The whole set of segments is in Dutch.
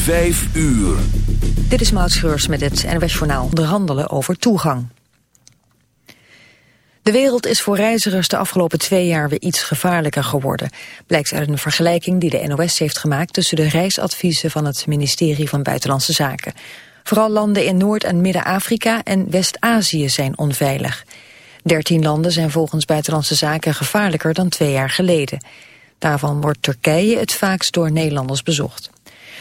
Vijf uur. Dit is Maud met het NWS Journaal. Onderhandelen over toegang. De wereld is voor reizigers de afgelopen twee jaar weer iets gevaarlijker geworden. Blijkt uit een vergelijking die de NOS heeft gemaakt... tussen de reisadviezen van het ministerie van Buitenlandse Zaken. Vooral landen in Noord- en Midden-Afrika en West-Azië zijn onveilig. Dertien landen zijn volgens Buitenlandse Zaken gevaarlijker dan twee jaar geleden. Daarvan wordt Turkije het vaakst door Nederlanders bezocht.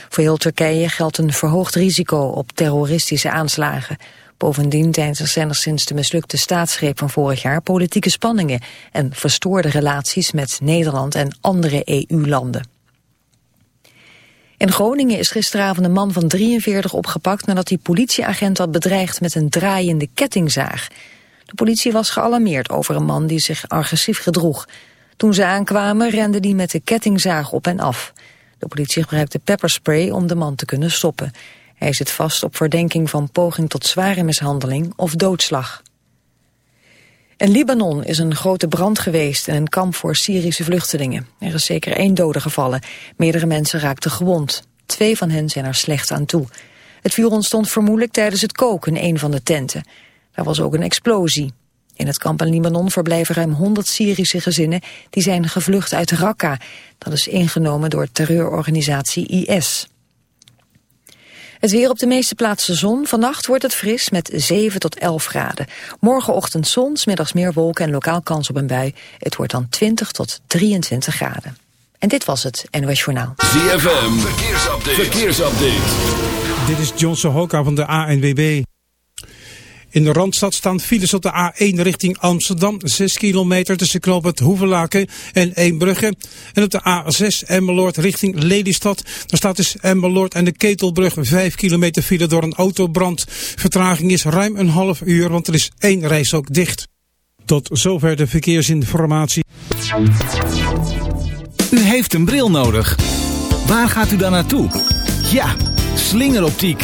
Voor heel Turkije geldt een verhoogd risico op terroristische aanslagen. Bovendien zijn er sinds de mislukte staatsgreep van vorig jaar politieke spanningen en verstoorde relaties met Nederland en andere EU-landen. In Groningen is gisteravond een man van 43 opgepakt nadat hij politieagent had bedreigd met een draaiende kettingzaag. De politie was gealarmeerd over een man die zich agressief gedroeg. Toen ze aankwamen rende hij met de kettingzaag op en af. De politie gebruikte pepperspray om de man te kunnen stoppen. Hij zit vast op verdenking van poging tot zware mishandeling of doodslag. In Libanon is een grote brand geweest in een kamp voor Syrische vluchtelingen. Er is zeker één dode gevallen. Meerdere mensen raakten gewond. Twee van hen zijn er slecht aan toe. Het vuur ontstond vermoedelijk tijdens het koken in een van de tenten. Er was ook een explosie. In het kamp in Libanon verblijven ruim 100 Syrische gezinnen die zijn gevlucht uit Raqqa. Dat is ingenomen door terreurorganisatie IS. Het weer op de meeste plaatsen zon. Vannacht wordt het fris met 7 tot 11 graden. Morgenochtend zon, middags meer wolken en lokaal kans op een bui. Het wordt dan 20 tot 23 graden. En dit was het NOS Journaal. ZFM, verkeersupdate. verkeersupdate. Dit is Johnson Hoka van de ANWB. In de Randstad staan files op de A1 richting Amsterdam. 6 kilometer tussen knoop het Hoevelaken en Eembrugge. En op de A6 Emmeloord richting Lelystad. Daar staat dus Emmeloord en de Ketelbrug 5 kilometer file door een autobrand. Vertraging is ruim een half uur, want er is één reis ook dicht. Tot zover de verkeersinformatie. U heeft een bril nodig. Waar gaat u dan naartoe? Ja, slingeroptiek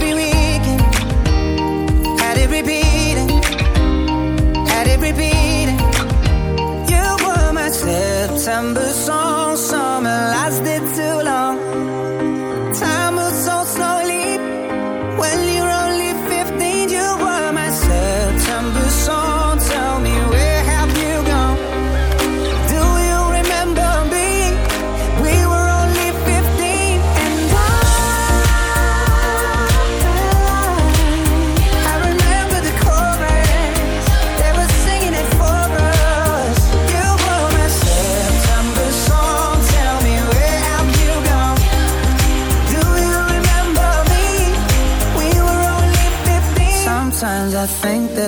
September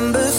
remember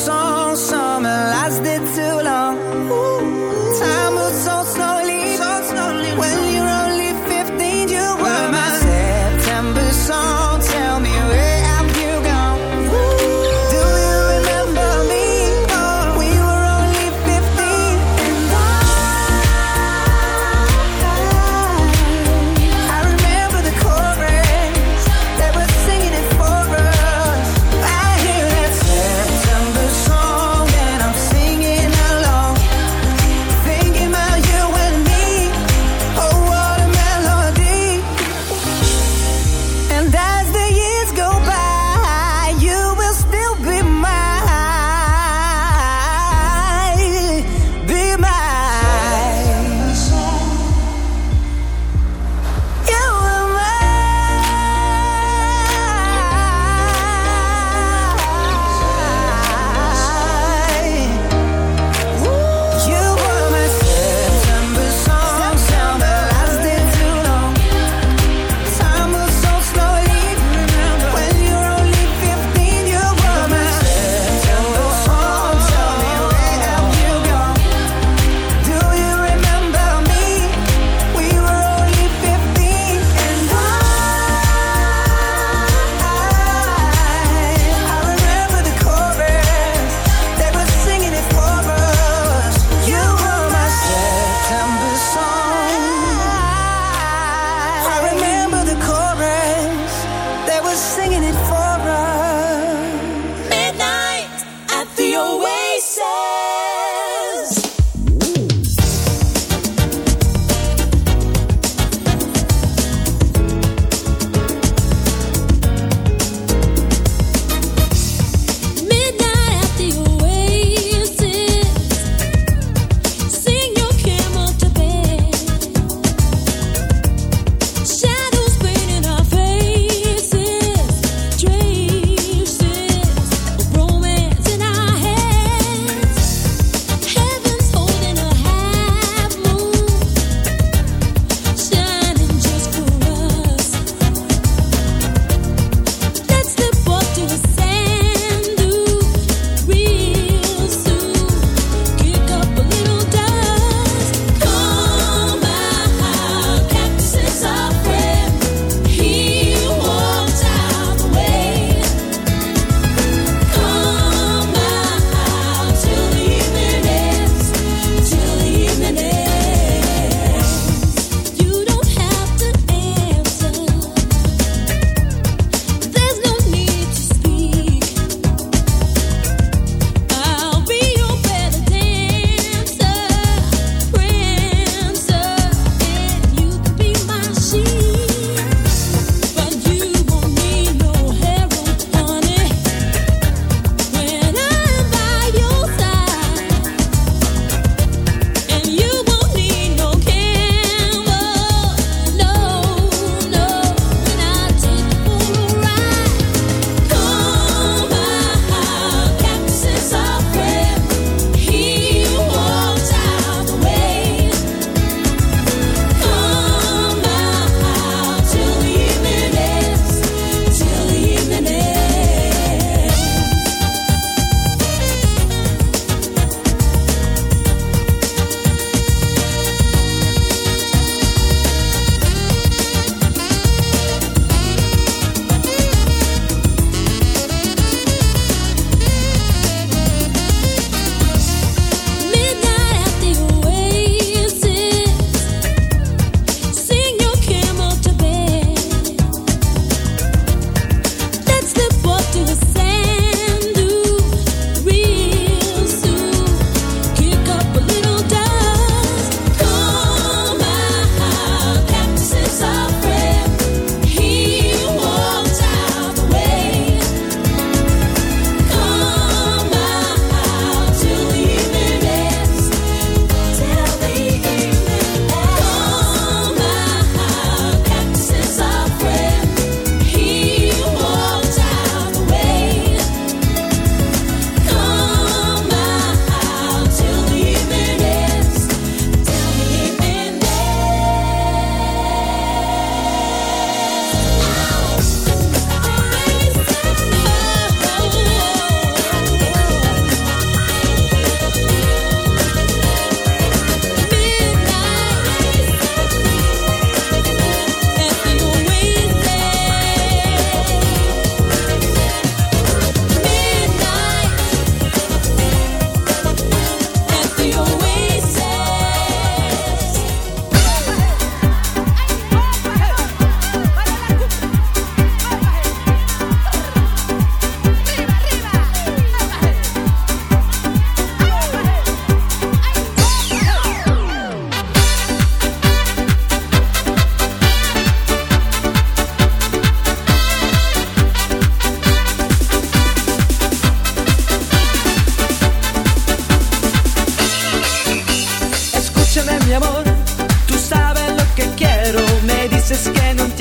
se schiena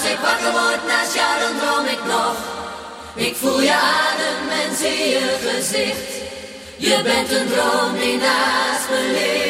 als ik wakker word naast jou, dan droom ik nog. Ik voel je adem en zie je gezicht. Je bent een droom die naast me ligt.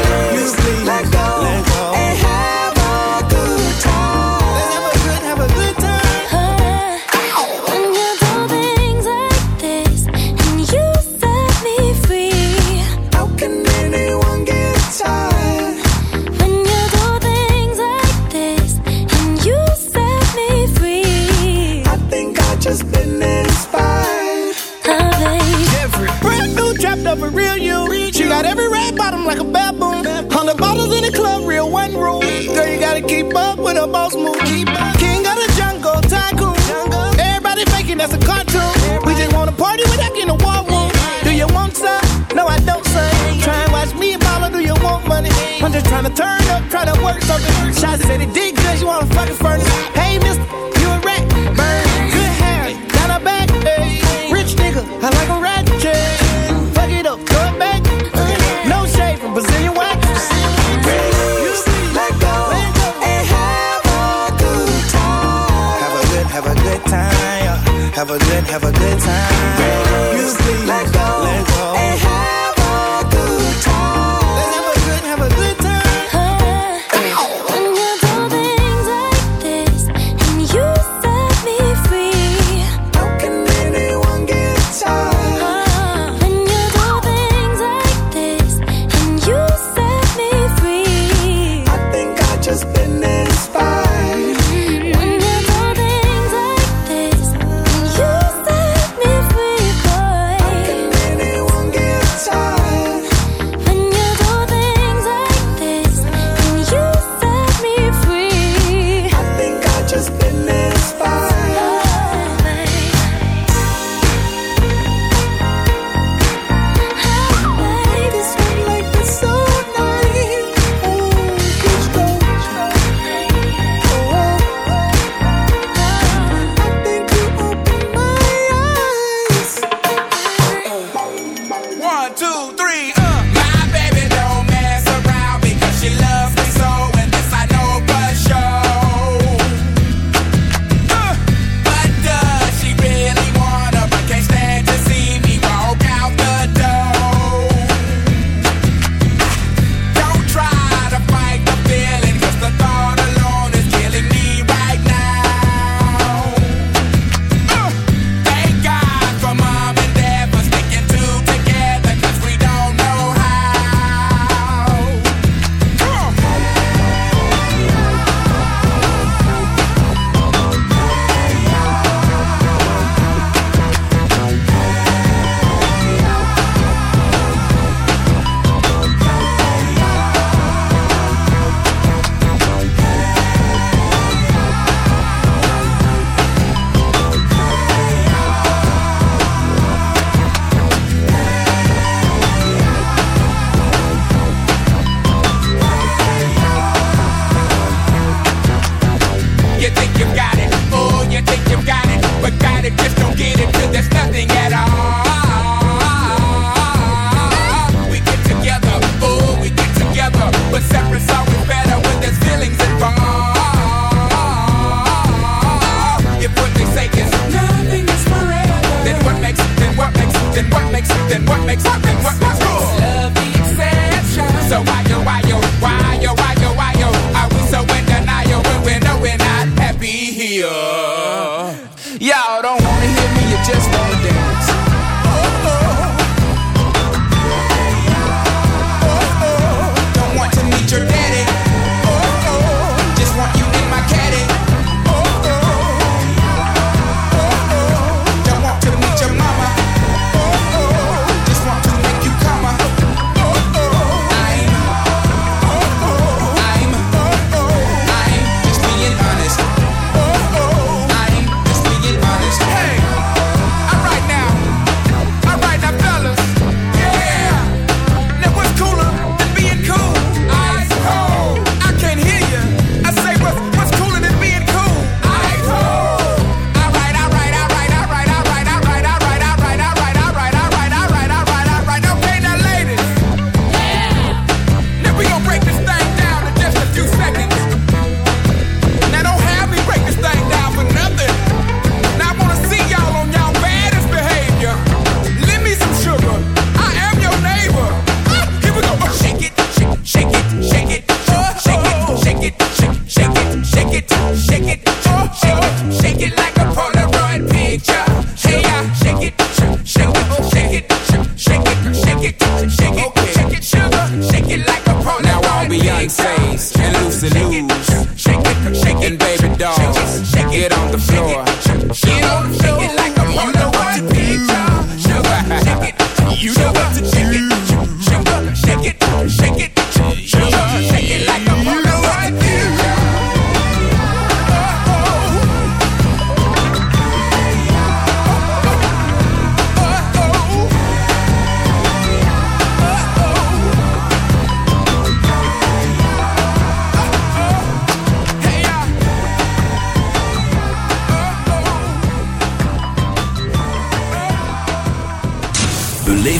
Time to turn up, try to work something. Shots said he did good, you wanna fucking furnace. Hey, mister, you a rat. Burn, good hair, got a back. Hey. Rich nigga, I like a rat. Yeah. Fuck it up, throw it back. No shade from Brazilian wax. Let go and have a good time. Have a good, have a good time. Have a good, have a good time. You see, let go.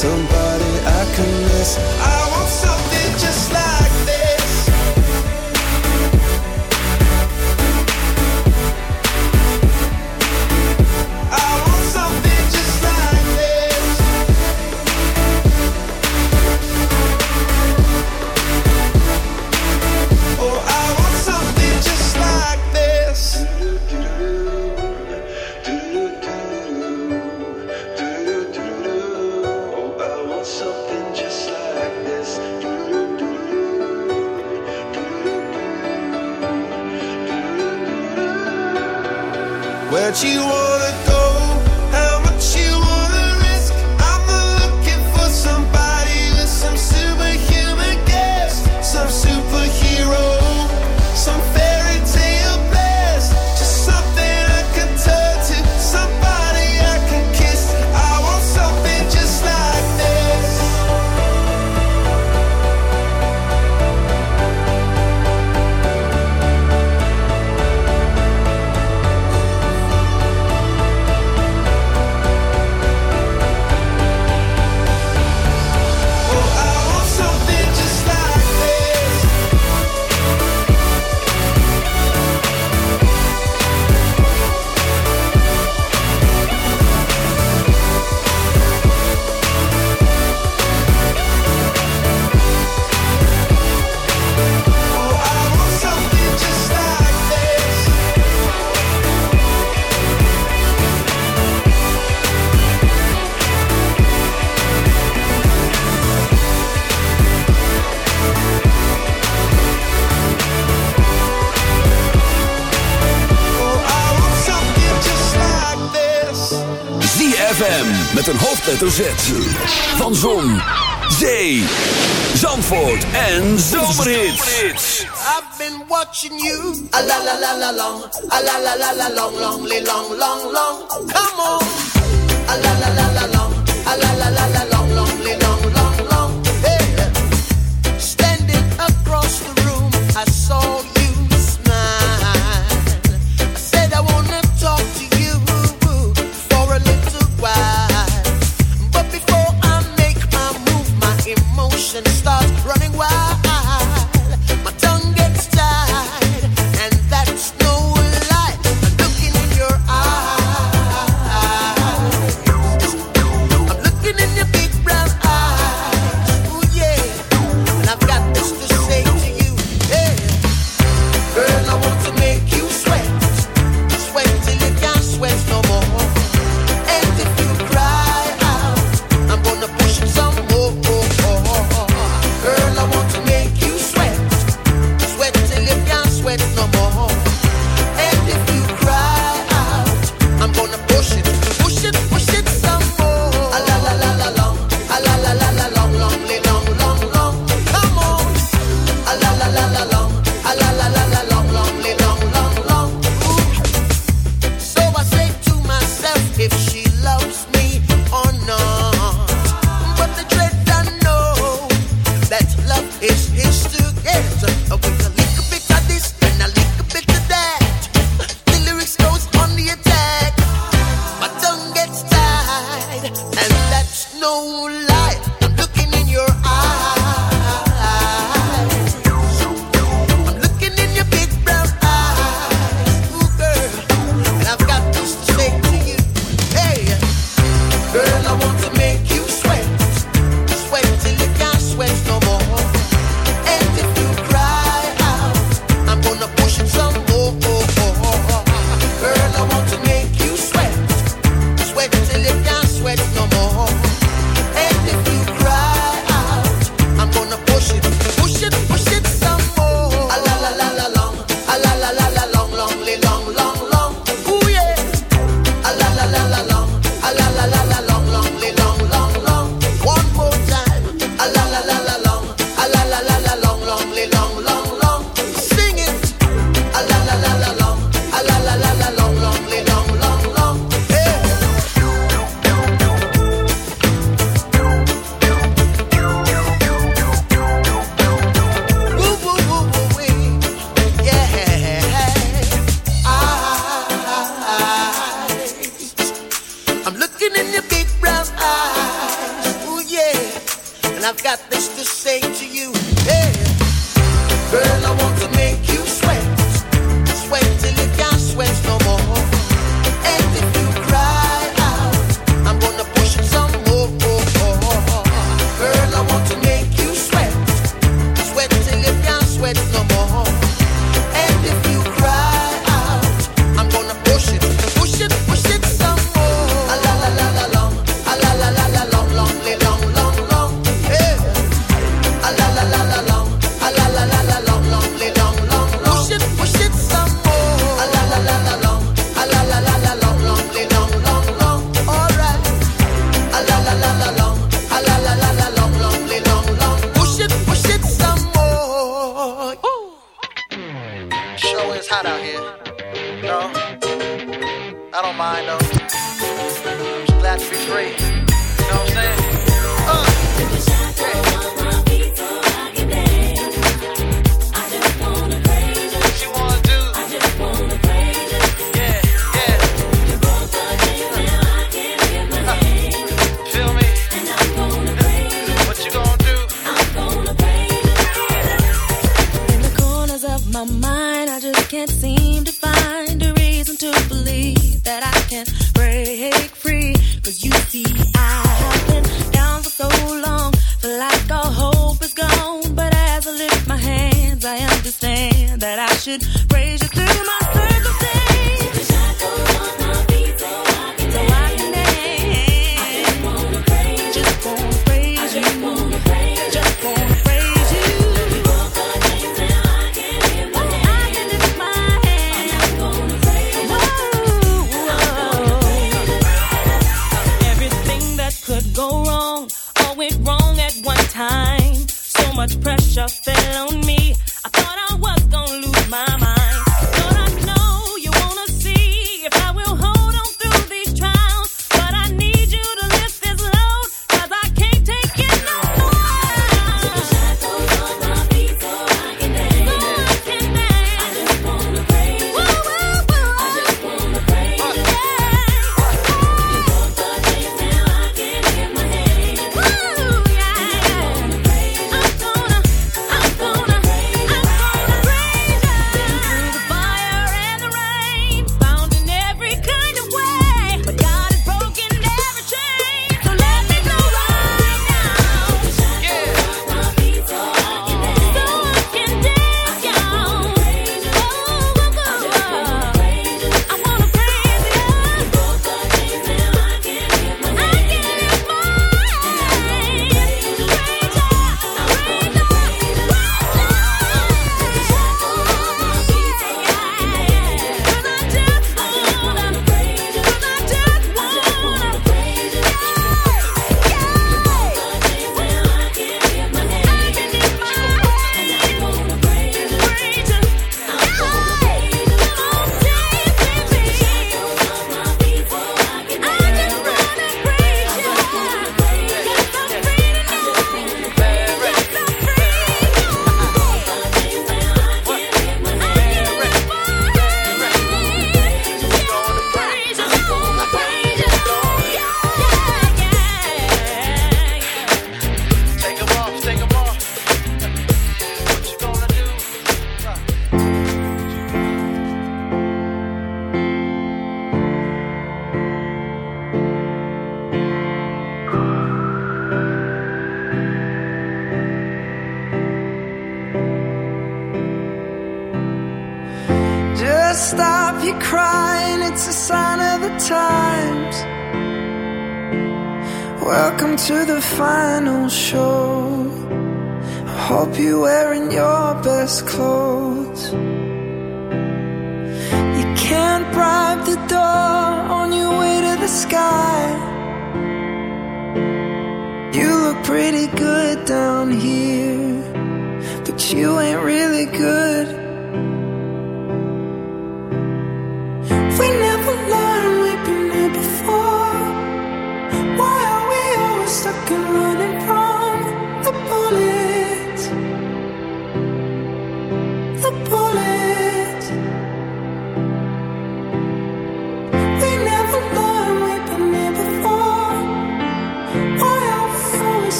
some you van Zon, Zee, Zandvoort en Zomerhits. I've been watching you, a la la la la long, a la la la la long, long, long, long, long, come on.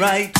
right.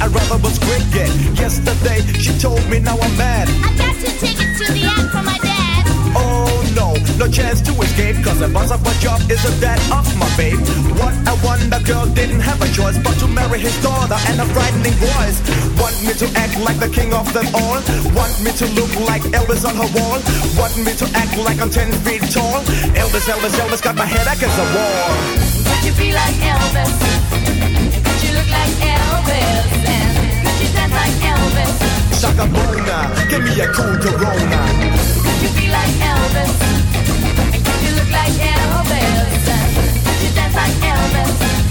I rather was cricket. Yesterday she told me now I'm mad. I got two tickets to the end from my dad. Oh no, no chance to escape. Cause the boss of my job is the dad of my babe. What a wonder girl didn't have a choice but to marry his daughter and a frightening voice. Want me to act like the king of them all? Want me to look like Elvis on her wall? Want me to act like I'm ten feet tall? Elvis, Elvis, Elvis got my head against the wall. Could you be like Elvis? like Elvis could you like Elvis? Give me a cool Corona. Could you be like Elvis? And could you look like Elvis?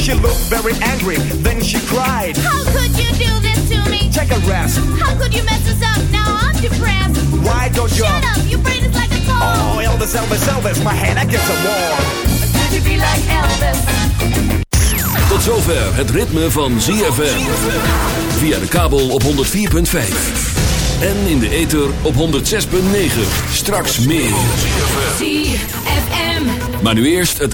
She looked very angry, then she cried. How could you do this to me? Take a rest. How could you mess us up? Now I'm depressed. Why don't you? Shut up, your brain is like a car. Oh, Elvis, Elvis, Elvis, my hand against the wall. Could you be like Elvis? Tot zover het ritme van ZFM. Via de kabel op 104.5. En in de ether op 106.9. Straks meer. ZFM. Maar nu eerst het